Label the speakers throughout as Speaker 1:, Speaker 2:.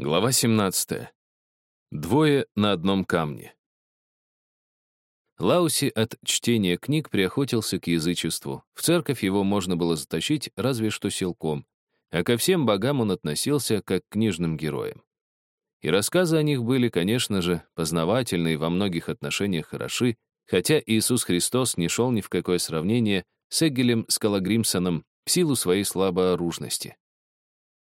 Speaker 1: Глава 17. Двое на одном камне. Лауси от чтения книг приохотился к язычеству. В церковь его можно было затащить разве что силком, а ко всем богам он относился как к книжным героям. И рассказы о них были, конечно же, познавательны и во многих отношениях хороши, хотя Иисус Христос не шел ни в какое сравнение с Эгелем Скалагримсоном в силу своей слабооружности.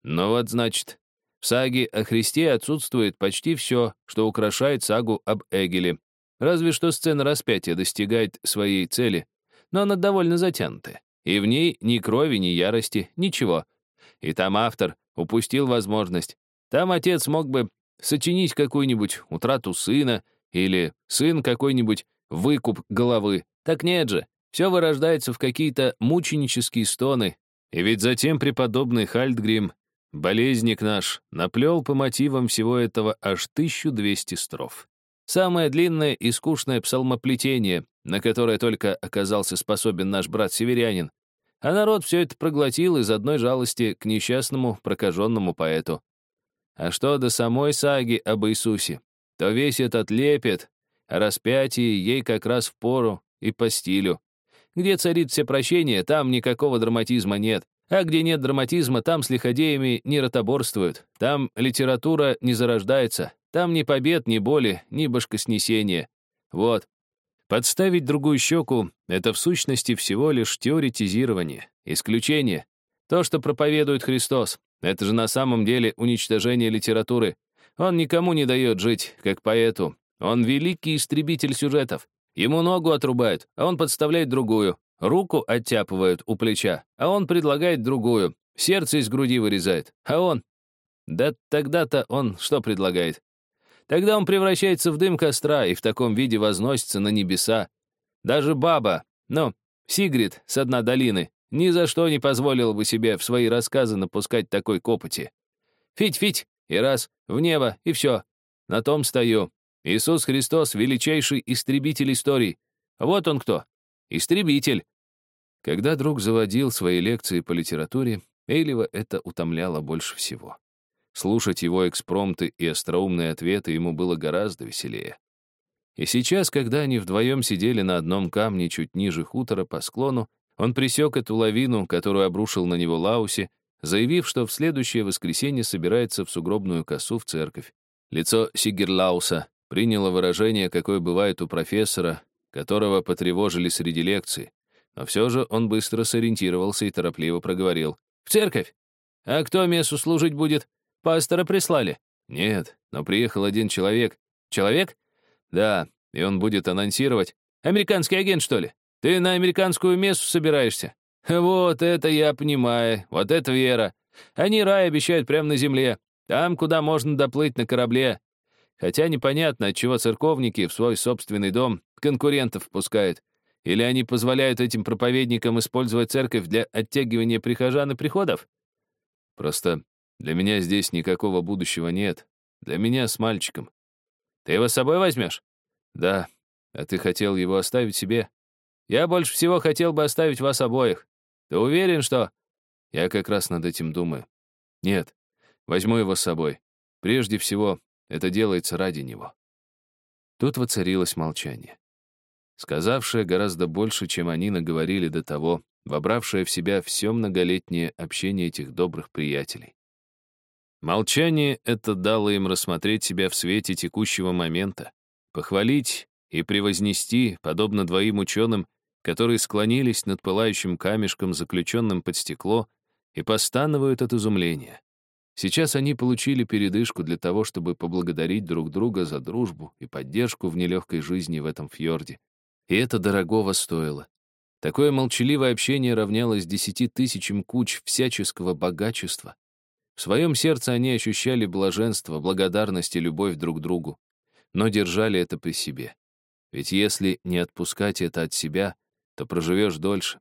Speaker 1: Но вот, значит, в саге о Христе отсутствует почти все, что украшает сагу об Эгеле. Разве что сцена распятия достигает своей цели, но она довольно затянутая. И в ней ни крови, ни ярости, ничего. И там автор упустил возможность. Там отец мог бы сочинить какую-нибудь утрату сына или сын какой-нибудь выкуп головы. Так нет же, все вырождается в какие-то мученические стоны. И ведь затем преподобный Хальдгрим Болезник наш наплел по мотивам всего этого аж 1200 строф. Самое длинное и скучное псалмоплетение, на которое только оказался способен наш брат-северянин. А народ все это проглотил из одной жалости к несчастному прокаженному поэту. А что до самой саги об Иисусе, то весь этот лепет о распятии ей как раз в пору и по стилю. Где царит все прощение, там никакого драматизма нет. А где нет драматизма, там с лиходеями не ротоборствуют, там литература не зарождается, там ни побед, ни боли, ни башкоснесения. Вот. Подставить другую щеку — это в сущности всего лишь теоретизирование, исключение. То, что проповедует Христос, это же на самом деле уничтожение литературы. Он никому не дает жить, как поэту. Он великий истребитель сюжетов. Ему ногу отрубают, а он подставляет другую. Руку оттяпывают у плеча, а он предлагает другую. Сердце из груди вырезает, а он... Да тогда-то он что предлагает? Тогда он превращается в дым костра и в таком виде возносится на небеса. Даже баба, ну, Сигрид с дна долины, ни за что не позволила бы себе в свои рассказы напускать такой копоти. Фить-фить, и раз, в небо, и все. На том стою. Иисус Христос — величайший истребитель историй. Вот он кто. Истребитель. Когда друг заводил свои лекции по литературе, Эйлева это утомляло больше всего. Слушать его экспромты и остроумные ответы ему было гораздо веселее. И сейчас, когда они вдвоем сидели на одном камне чуть ниже хутора по склону, он присек эту лавину, которую обрушил на него Лауси, заявив, что в следующее воскресенье собирается в сугробную косу в церковь. Лицо Сигерлауса приняло выражение, какое бывает у профессора, которого потревожили среди лекции. Но все же он быстро сориентировался и торопливо проговорил. «В церковь! А кто мессу служить будет? Пастора прислали?» «Нет, но приехал один человек». «Человек?» «Да, и он будет анонсировать. Американский агент, что ли? Ты на американскую мессу собираешься?» «Вот это я понимаю, вот это вера. Они рай обещают прямо на земле, там, куда можно доплыть на корабле. Хотя непонятно, отчего церковники в свой собственный дом конкурентов впускают. Или они позволяют этим проповедникам использовать церковь для оттягивания прихожан и приходов? Просто для меня здесь никакого будущего нет. Для меня с мальчиком. Ты его с собой возьмешь? Да. А ты хотел его оставить себе? Я больше всего хотел бы оставить вас обоих. Ты уверен, что... Я как раз над этим думаю. Нет, возьму его с собой. Прежде всего, это делается ради него. Тут воцарилось молчание сказавшая гораздо больше, чем они наговорили до того, вобравшая в себя все многолетнее общение этих добрых приятелей. Молчание это дало им рассмотреть себя в свете текущего момента, похвалить и превознести, подобно двоим ученым, которые склонились над пылающим камешком, заключенным под стекло, и постанывают от изумления. Сейчас они получили передышку для того, чтобы поблагодарить друг друга за дружбу и поддержку в нелегкой жизни в этом фьорде. И это дорогого стоило. Такое молчаливое общение равнялось десяти тысячам куч всяческого богачества. В своем сердце они ощущали блаженство, благодарность и любовь друг к другу, но держали это при себе. Ведь если не отпускать это от себя, то проживешь дольше.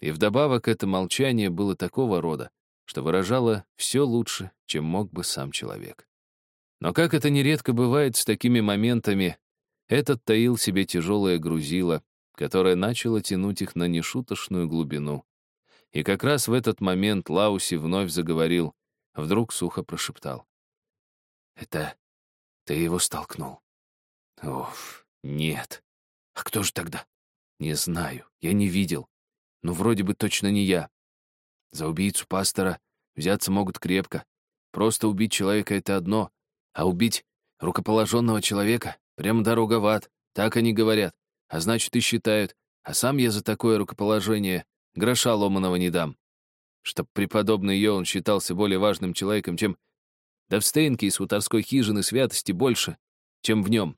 Speaker 1: И вдобавок это молчание было такого рода, что выражало все лучше, чем мог бы сам человек. Но как это нередко бывает с такими моментами, этот таил себе тяжелое грузило, которое начало тянуть их на нешуточную глубину. И как раз в этот момент Лауси вновь заговорил, вдруг сухо прошептал. Это ты его столкнул? Оф, нет. А кто же тогда? Не знаю, я не видел. Ну, вроде бы точно не я. За убийцу пастора взяться могут крепко. Просто убить человека — это одно, а убить рукоположенного человека — прямо дорога в ад. Так они говорят. А значит, и считают. А сам я за такое рукоположение гроша ломаного не дам. Чтоб преподобный Йоун считался более важным человеком, чем... Да в Стейнке из хуторской хижины святости больше, чем в нем.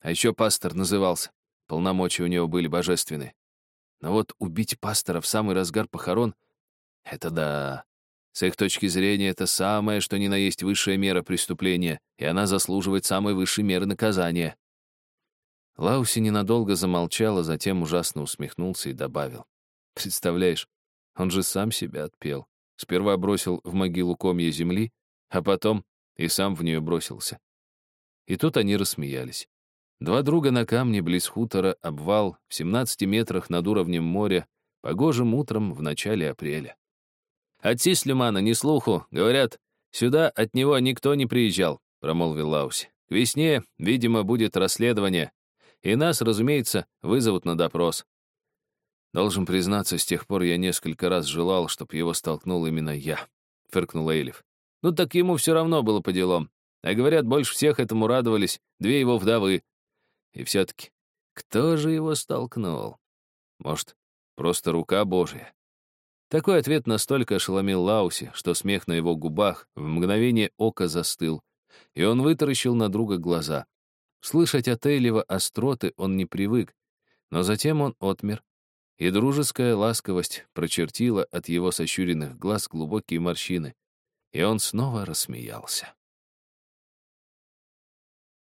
Speaker 1: А еще пастор назывался. Полномочия у него были божественные. Но вот убить пастора в самый разгар похорон — это да. С их точки зрения, это самое, что ни на есть высшая мера преступления, и она заслуживает самой высшей меры наказания. Лауси ненадолго замолчал, а затем ужасно усмехнулся и добавил. «Представляешь, он же сам себя отпел. Сперва бросил в могилу комья земли, а потом и сам в нее бросился». И тут они рассмеялись. Два друга на камне близ хутора, обвал, в 17 метрах над уровнем моря, погожим утром в начале апреля. «От Сислимана ни слуху, говорят, сюда от него никто не приезжал», — промолвил Лауси. «К весне, видимо, будет расследование, и нас, разумеется, вызовут на допрос». «Должен признаться, с тех пор я несколько раз желал, чтобы его столкнул именно я», — фыркнул Эйлиф. «Ну так ему все равно было по делам. А говорят, больше всех этому радовались две его вдовы. И все-таки, кто же его столкнул? Может, просто рука Божия? Такой ответ настолько ошеломил Лауси, что смех на его губах в мгновение ока застыл, и он вытаращил на друга глаза. Слышать от Эйлева остроты он не привык, но затем он отмер, и дружеская ласковость прочертила от его сощуренных глаз глубокие морщины, и он снова рассмеялся.